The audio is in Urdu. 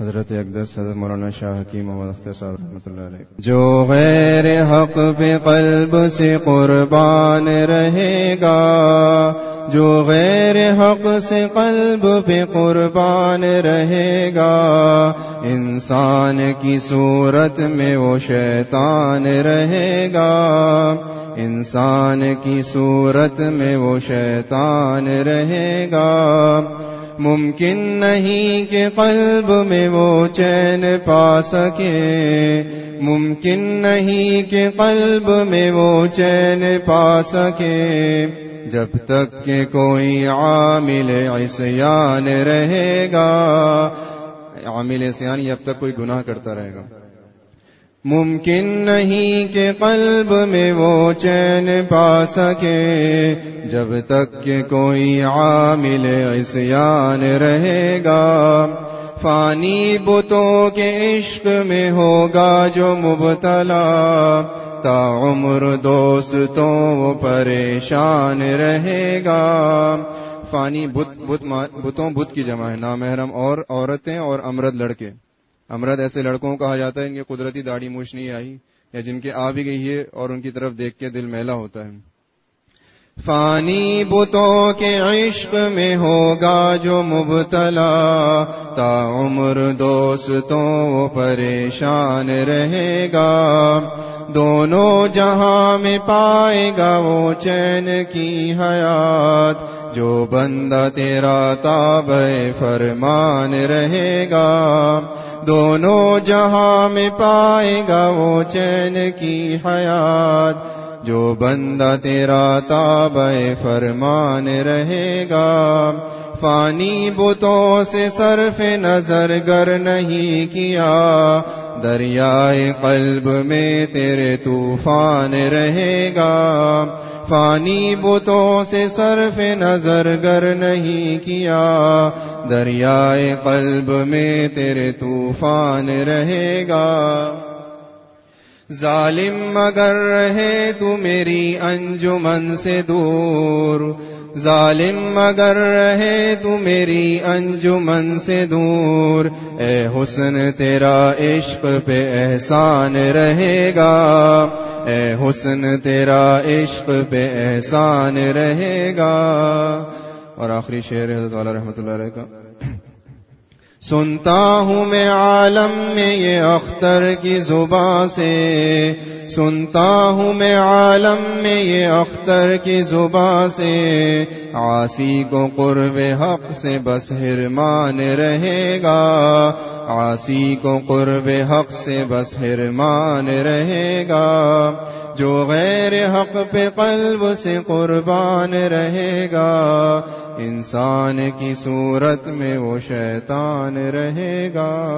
حضرت اقدس، حضرت مولانا شاہ کی محمد اختصار رحمۃ اللہ علیہ. جو غیر حق پہ قلب سے قربان رہے گا، جو غیر حق سے قلب پہ قربان رہے گا، انسان کی صورت میں وہ شیطان رہے گا، انسان کی صورت میں وہ شیطان رہے گا۔ ممکن نہیں کہ قلب میں وہ چین پا سکے۔ ممکن نہیں کہ قلب میں وہ چین پا سکے۔ جب تک کہ کوئی عامل عصیان رہے گا۔ عامل عصیان یہ اب تک کوئی گناہ کرتا رہے گا۔ ممکن نہیں کہ قلب میں وہ چین پا سکے۔ جب تک کہ کوئی عامل عصیان رہے گا۔ فانی بتوں کے عشق میں ہوگا جو مبتلا۔ تا عمر دوستوں وہ پریشان رہے گا۔ فانی بت بتوں، بت کی جمع ہے۔ نامحرم اور عورتیں اور امرد لڑکے۔ امرد ایسے لڑکوں کو کہا جاتا ہے، ان کی قدرتی داڑھی موچ نہیں آئی یا جن کے آ بھی گئی ہے اور ان کی طرف دیکھ کے دل میلا ہوتا ہے۔ فانی بتوں کے عشق میں ہوگا جو مبتلا تا عمر دوستوں پریشان رہے گا دونوں جہاں میں پائے گا وہ چین کی حیات جو بندہ تیرا تاب فرمان رہے گا دونوں جہاں میں پائے گا وہ چین کی حیات جو بندہ تیرا تاب فرمان رہے گا، فانی بتوں سے صرف نظر گر نہیں کیا، دریائے قلب میں تیرے طوفان رہے گا، فانی بتوں سے صرف نظر گر نہیں کیا، دریائے قلب میں تیرے طوفان رہے گا۔ ظالم مگر رہے تو میری انجمن سے دور۔ ظالم مگر رہے تو میری انجمن سے دور۔ اے حسن، تیرا عشق پہ احسان رہے گا۔ اے حسن، تیرا عشق پہ احسان رہے گا۔ اور آخری شعر حضرت والا رحمۃ اللہ علیہ کا۔ سنتا ہوں میں عالم میں یہ اختر کی زباں سے۔ سنتا ہوں میں عالم میں یہ اختر کی زباں سے۔ آسی کو قرب حق سے بس ہرمان رہے گا۔ آسی کو قرب حق سے بس ہرمان رہے گا۔ جو غیر حق پہ قلب سے قربان رہے گا۔ انسان کی صورت میں وہ شیطان رہے گا۔